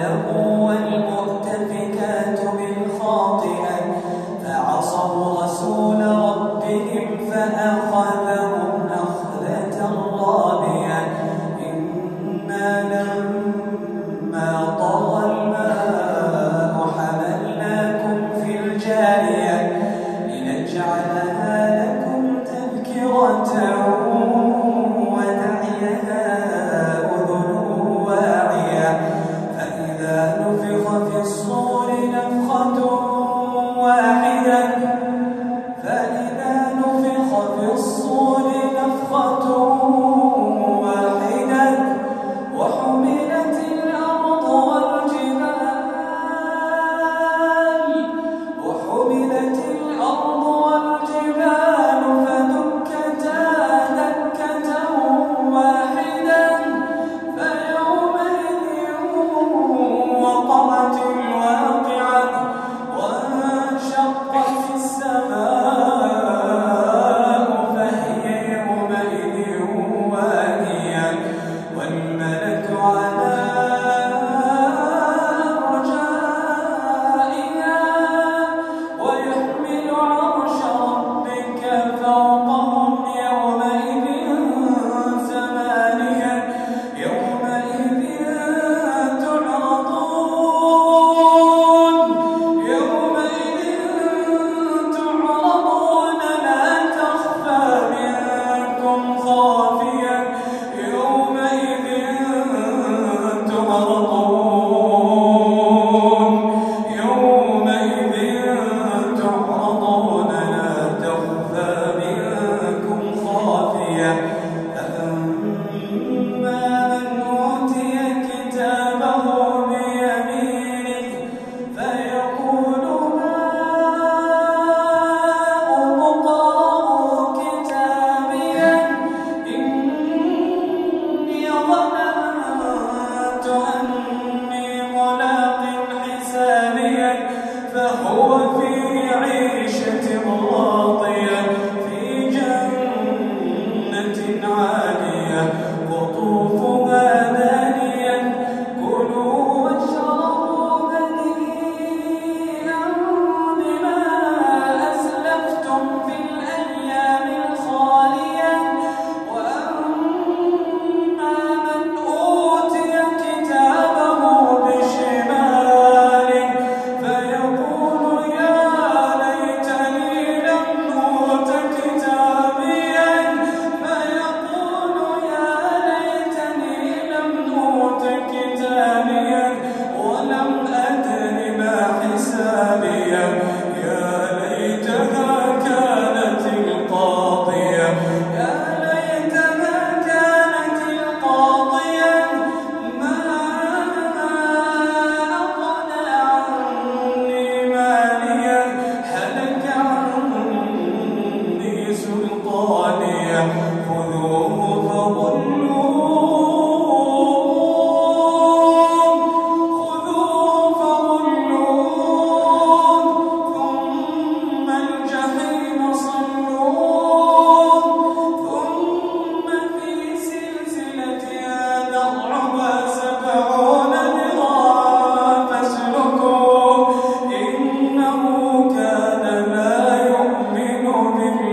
له uma.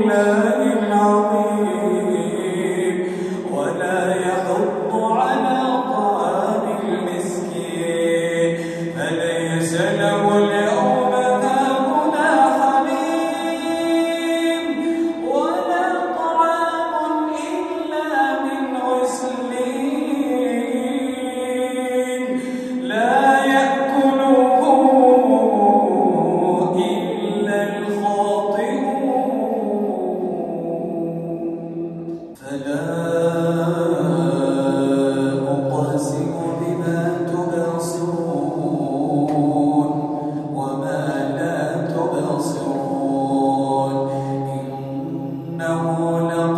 إِلَىٰ no.